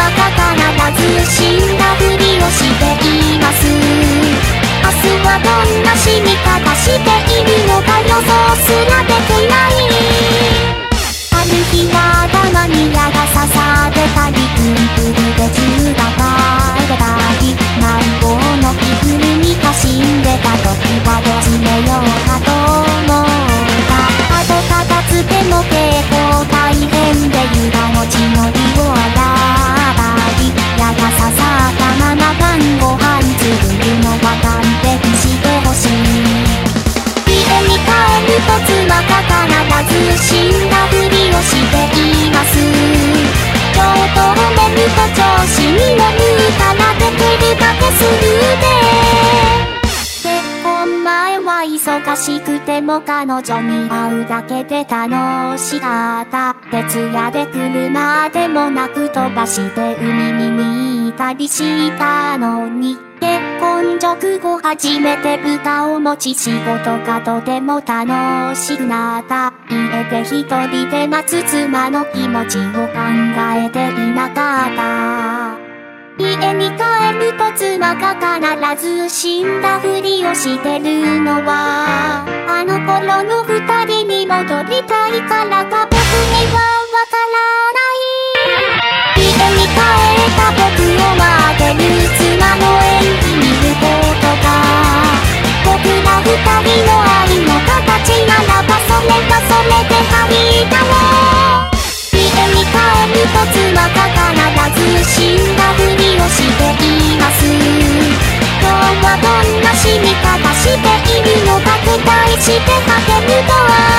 またからたず死んだふりをしています明日はどんな死に方して意味のか予想すらできし難しくても彼女に会うだけで楽しかった徹夜で車でもなく飛ばして海に見たりしたのに結婚直後初めて豚を持ち仕事がとても楽しくなった家で一人で待つ妻の気持ちを考えていなかった家に帰ると妻が必ず死んだふりをしてるのはあの頃の二人に戻りたいからして駆け抜けは